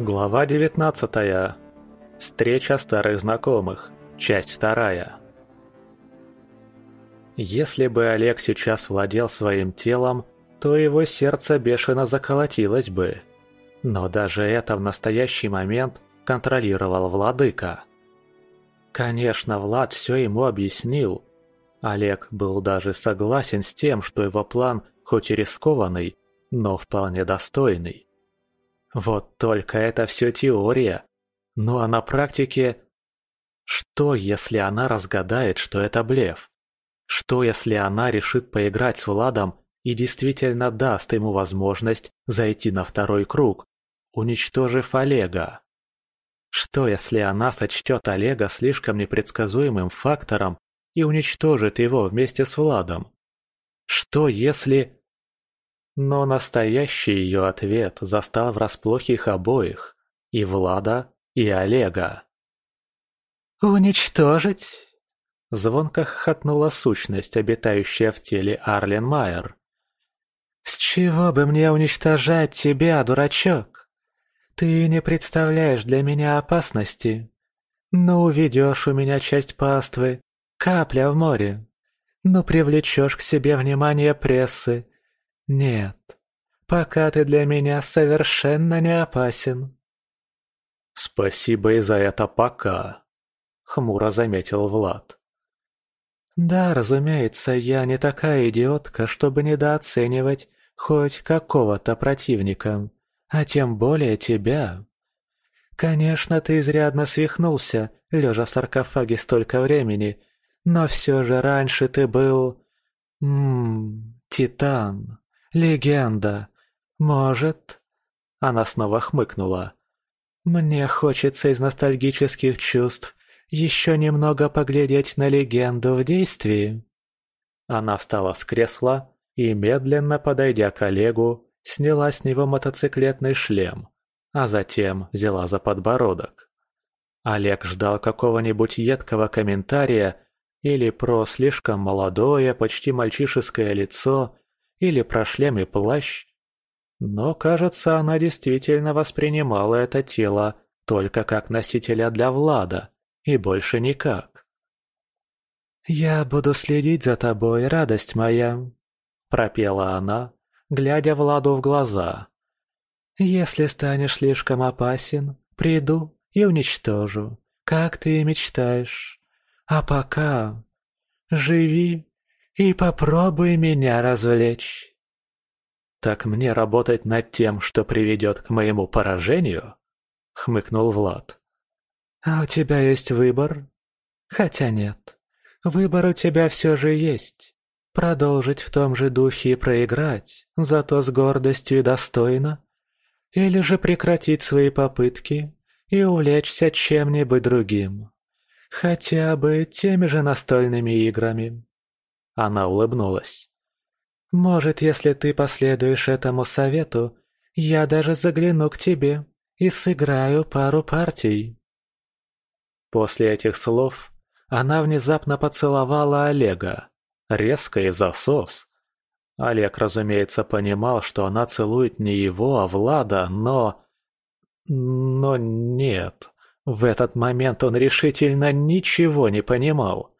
Глава 19. Встреча старых знакомых. Часть вторая. Если бы Олег сейчас владел своим телом, то его сердце бешено заколотилось бы. Но даже это в настоящий момент контролировал владыка. Конечно, Влад все ему объяснил. Олег был даже согласен с тем, что его план хоть и рискованный, но вполне достойный. Вот только это все теория. Ну а на практике... Что, если она разгадает, что это блеф? Что, если она решит поиграть с Владом и действительно даст ему возможность зайти на второй круг, уничтожив Олега? Что, если она сочтет Олега слишком непредсказуемым фактором и уничтожит его вместе с Владом? Что, если... Но настоящий ее ответ застал врасплох их обоих, и Влада, и Олега. «Уничтожить?» Звонко хохотнула сущность, обитающая в теле Арлен Майер. «С чего бы мне уничтожать тебя, дурачок? Ты не представляешь для меня опасности. Ну, уведешь у меня часть паствы, капля в море. Ну, привлечешь к себе внимание прессы, «Нет, пока ты для меня совершенно не опасен». «Спасибо и за это пока», — хмуро заметил Влад. «Да, разумеется, я не такая идиотка, чтобы недооценивать хоть какого-то противника, а тем более тебя. Конечно, ты изрядно свихнулся, лежа в саркофаге столько времени, но все же раньше ты был... Ммм, Титан. Легенда. Может...» Она снова хмыкнула. «Мне хочется из ностальгических чувств еще немного поглядеть на легенду в действии». Она встала с кресла и, медленно подойдя к Олегу, сняла с него мотоциклетный шлем, а затем взяла за подбородок. Олег ждал какого-нибудь едкого комментария или про слишком молодое, почти мальчишеское лицо или про шлем и плащ. Но, кажется, она действительно воспринимала это тело только как носителя для Влада, и больше никак. «Я буду следить за тобой, радость моя», — пропела она, глядя Владу в глаза. «Если станешь слишком опасен, приду и уничтожу, как ты и мечтаешь. А пока живи и попробуй меня развлечь». «Так мне работать над тем, что приведет к моему поражению?» — хмыкнул Влад. «А у тебя есть выбор?» «Хотя нет. Выбор у тебя все же есть. Продолжить в том же духе и проиграть, зато с гордостью и достойно. Или же прекратить свои попытки и увлечься чем-нибудь другим. Хотя бы теми же настольными играми. Она улыбнулась. «Может, если ты последуешь этому совету, я даже загляну к тебе и сыграю пару партий». После этих слов она внезапно поцеловала Олега, резко и засос. Олег, разумеется, понимал, что она целует не его, а Влада, но... Но нет, в этот момент он решительно ничего не понимал.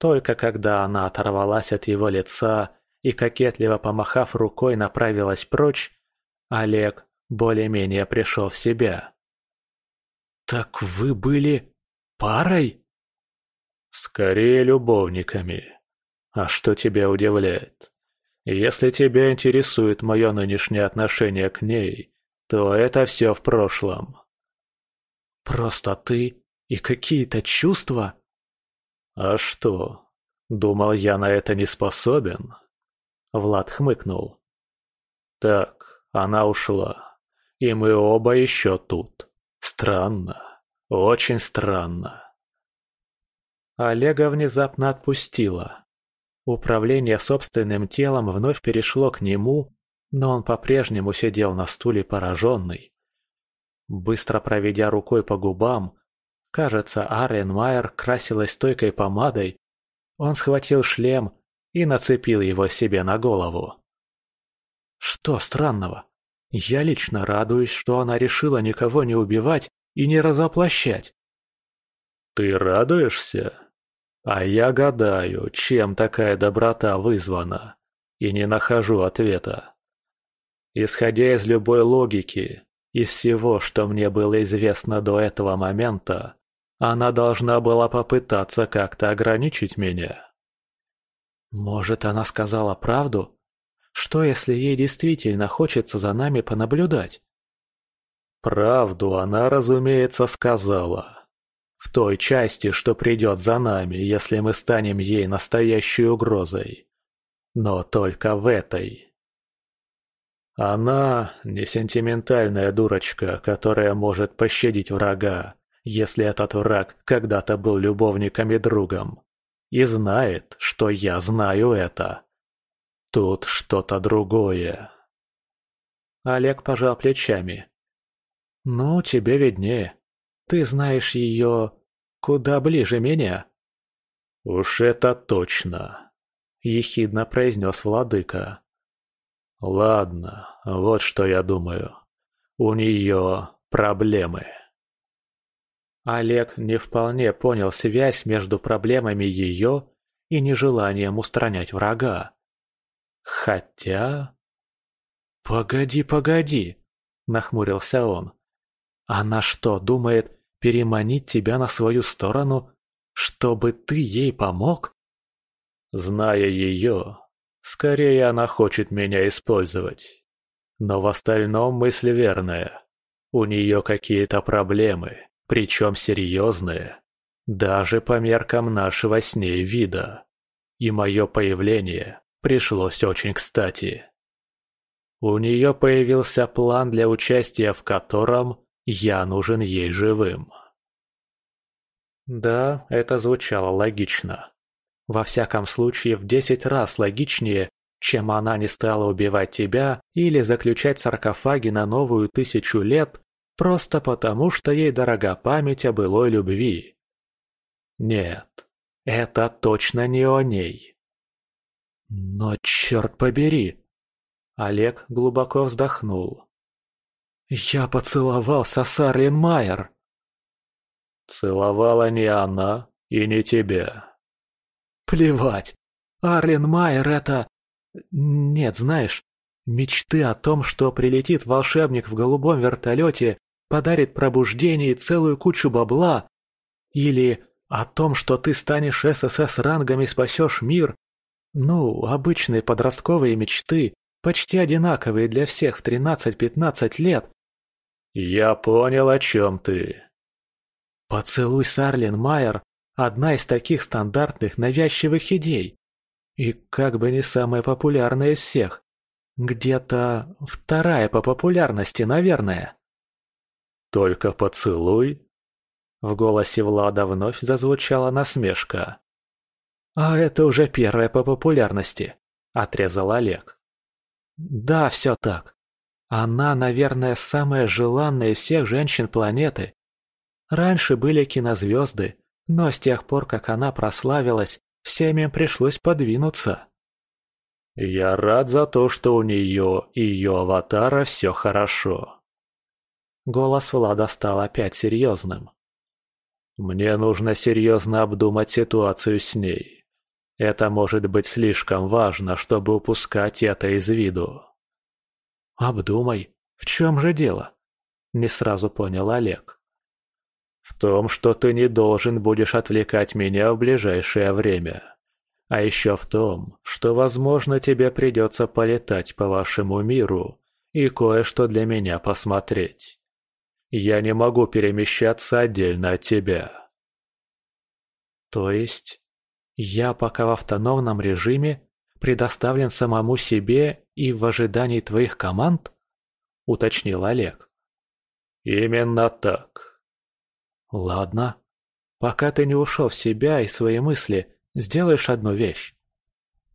Только когда она оторвалась от его лица и, кокетливо помахав рукой, направилась прочь, Олег более-менее пришел в себя. «Так вы были парой?» «Скорее любовниками. А что тебя удивляет? Если тебя интересует мое нынешнее отношение к ней, то это все в прошлом». «Просто ты и какие-то чувства?» «А что? Думал, я на это не способен?» Влад хмыкнул. «Так, она ушла. И мы оба еще тут. Странно. Очень странно». Олега внезапно отпустила. Управление собственным телом вновь перешло к нему, но он по-прежнему сидел на стуле пораженный. Быстро проведя рукой по губам, Кажется, Арен Майер красилась стойкой помадой. Он схватил шлем и нацепил его себе на голову. Что странного? Я лично радуюсь, что она решила никого не убивать и не разоплощать. Ты радуешься? А я гадаю, чем такая доброта вызвана, и не нахожу ответа. Исходя из любой логики, из всего, что мне было известно до этого момента, она должна была попытаться как-то ограничить меня. Может, она сказала правду? Что, если ей действительно хочется за нами понаблюдать? Правду она, разумеется, сказала. В той части, что придет за нами, если мы станем ей настоящей угрозой. Но только в этой. Она не сентиментальная дурочка, которая может пощадить врага, если этот враг когда-то был любовником и другом. И знает, что я знаю это. Тут что-то другое. Олег пожал плечами. «Ну, тебе виднее. Ты знаешь ее куда ближе меня». «Уж это точно», — ехидно произнес владыка. «Ладно, вот что я думаю. У нее проблемы». Олег не вполне понял связь между проблемами ее и нежеланием устранять врага. Хотя... «Погоди, погоди!» – нахмурился он. «Она что, думает переманить тебя на свою сторону, чтобы ты ей помог?» Зная ее, скорее она хочет меня использовать. Но в остальном мысль верная. У нее какие-то проблемы, причем серьезные, даже по меркам нашего с ней вида. И мое появление пришлось очень кстати. У нее появился план для участия в котором я нужен ей живым. Да, это звучало логично. Во всяком случае, в десять раз логичнее, чем она не стала убивать тебя или заключать саркофаги на новую тысячу лет Просто потому, что ей дорога память о былой любви. Нет, это точно не о ней. Но черт побери! Олег глубоко вздохнул. Я поцеловался с Арлин Майер. Целовала не она и не тебя. Плевать. Арлин Майер это... Нет, знаешь, мечты о том, что прилетит волшебник в голубом вертолете подарит пробуждение и целую кучу бабла, или о том, что ты станешь ССС рангом и спасешь мир, ну, обычные подростковые мечты, почти одинаковые для всех в 13-15 лет. Я понял, о чем ты. Поцелуй с Арлен Майер – одна из таких стандартных навязчивых идей. И как бы не самая популярная из всех. Где-то вторая по популярности, наверное. «Только поцелуй?» В голосе Влада вновь зазвучала насмешка. «А это уже первое по популярности», — отрезал Олег. «Да, все так. Она, наверное, самая желанная из всех женщин планеты. Раньше были кинозвезды, но с тех пор, как она прославилась, всем им пришлось подвинуться». «Я рад за то, что у нее и ее аватара все хорошо», Голос Влада стал опять серьезным. «Мне нужно серьезно обдумать ситуацию с ней. Это может быть слишком важно, чтобы упускать это из виду». «Обдумай. В чем же дело?» Не сразу понял Олег. «В том, что ты не должен будешь отвлекать меня в ближайшее время. А еще в том, что, возможно, тебе придется полетать по вашему миру и кое-что для меня посмотреть». Я не могу перемещаться отдельно от тебя. То есть, я пока в автономном режиме предоставлен самому себе и в ожидании твоих команд? Уточнил Олег. Именно так. Ладно. Пока ты не ушел в себя и свои мысли, сделаешь одну вещь.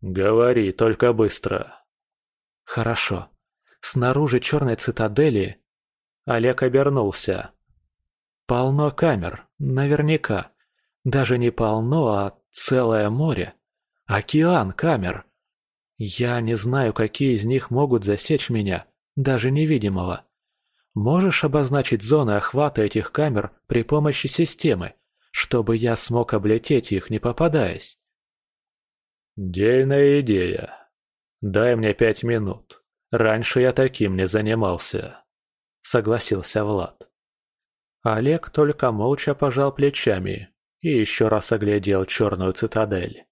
Говори, только быстро. Хорошо. Снаружи черной цитадели Олег обернулся. Полно камер, наверняка. Даже не полно, а целое море. Океан камер. Я не знаю, какие из них могут засечь меня, даже невидимого. Можешь обозначить зоны охвата этих камер при помощи системы, чтобы я смог облететь их, не попадаясь? Дельная идея. Дай мне пять минут. Раньше я таким не занимался. Согласился Влад. Олег только молча пожал плечами и еще раз оглядел черную цитадель.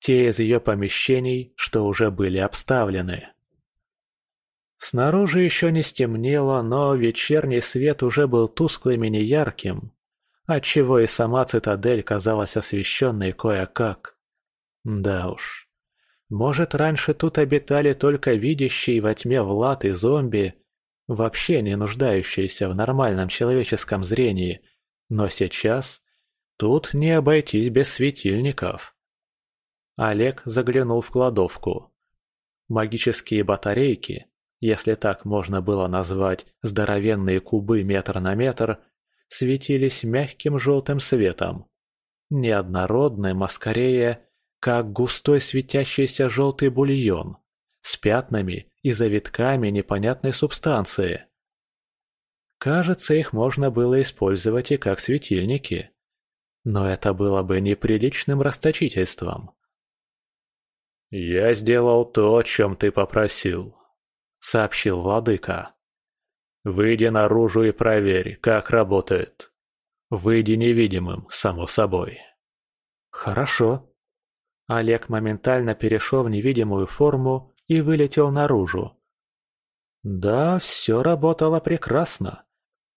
Те из ее помещений, что уже были обставлены. Снаружи еще не стемнело, но вечерний свет уже был тусклым и неярким, отчего и сама цитадель казалась освещенной кое-как. Да уж. Может, раньше тут обитали только видящие во тьме Влад и зомби, вообще не нуждающиеся в нормальном человеческом зрении, но сейчас тут не обойтись без светильников. Олег заглянул в кладовку. Магические батарейки, если так можно было назвать здоровенные кубы метр на метр, светились мягким желтым светом. Неоднородным, а скорее, как густой светящийся желтый бульон, с пятнами и завитками непонятной субстанции. Кажется, их можно было использовать и как светильники. Но это было бы неприличным расточительством. «Я сделал то, о чем ты попросил», сообщил владыка. «Выйди наружу и проверь, как работает. Выйди невидимым, само собой». «Хорошо». Олег моментально перешел в невидимую форму и вылетел наружу. Да, все работало прекрасно.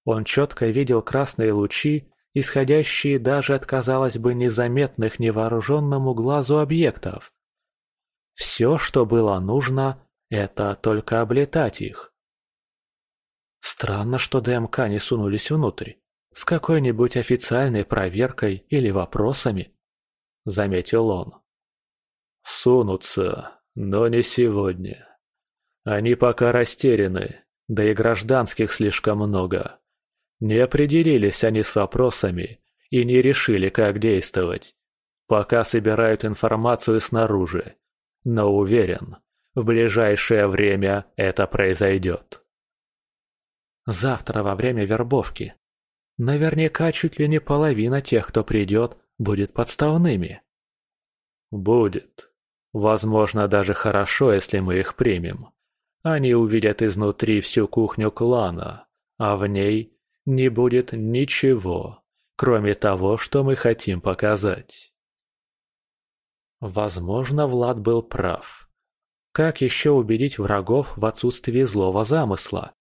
Он четко видел красные лучи, исходящие даже от, казалось бы, незаметных невооруженному глазу объектов. Все, что было нужно, это только облетать их. Странно, что ДМК не сунулись внутрь. С какой-нибудь официальной проверкой или вопросами. Заметил он. Сунутся, но не сегодня. Они пока растеряны, да и гражданских слишком много. Не определились они с вопросами и не решили, как действовать. Пока собирают информацию снаружи. Но уверен, в ближайшее время это произойдет. Завтра во время вербовки. Наверняка чуть ли не половина тех, кто придет, будет подставными. Будет. Возможно, даже хорошо, если мы их примем. Они увидят изнутри всю кухню клана, а в ней не будет ничего, кроме того, что мы хотим показать. Возможно, Влад был прав. Как еще убедить врагов в отсутствии злого замысла?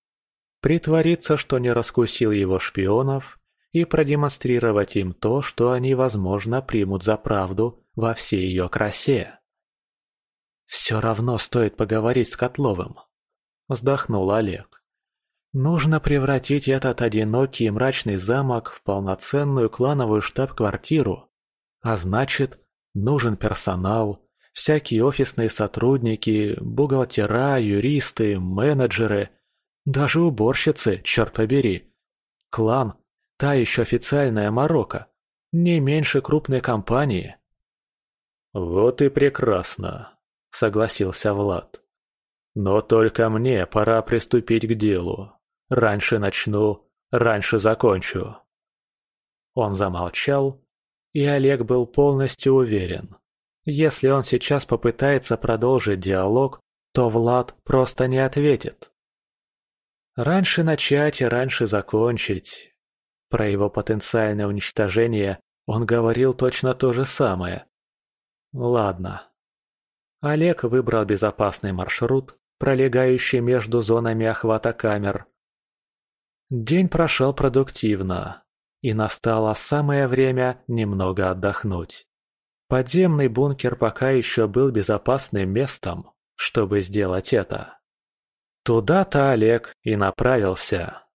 Притвориться, что не раскусил его шпионов, и продемонстрировать им то, что они, возможно, примут за правду во всей ее красе. «Все равно стоит поговорить с Котловым», — вздохнул Олег. «Нужно превратить этот одинокий и мрачный замок в полноценную клановую штаб-квартиру. А значит, нужен персонал, Всякие офисные сотрудники, бухгалтера, юристы, менеджеры, даже уборщицы, черт побери. Клан – та еще официальная Марокко, не меньше крупной компании. «Вот и прекрасно», – согласился Влад. «Но только мне пора приступить к делу. Раньше начну, раньше закончу». Он замолчал, и Олег был полностью уверен, если он сейчас попытается продолжить диалог, то Влад просто не ответит. Раньше начать и раньше закончить. Про его потенциальное уничтожение он говорил точно то же самое. Ладно. Олег выбрал безопасный маршрут, пролегающий между зонами охвата камер. День прошел продуктивно, и настало самое время немного отдохнуть. Подземный бункер пока еще был безопасным местом, чтобы сделать это. Туда-то Олег и направился.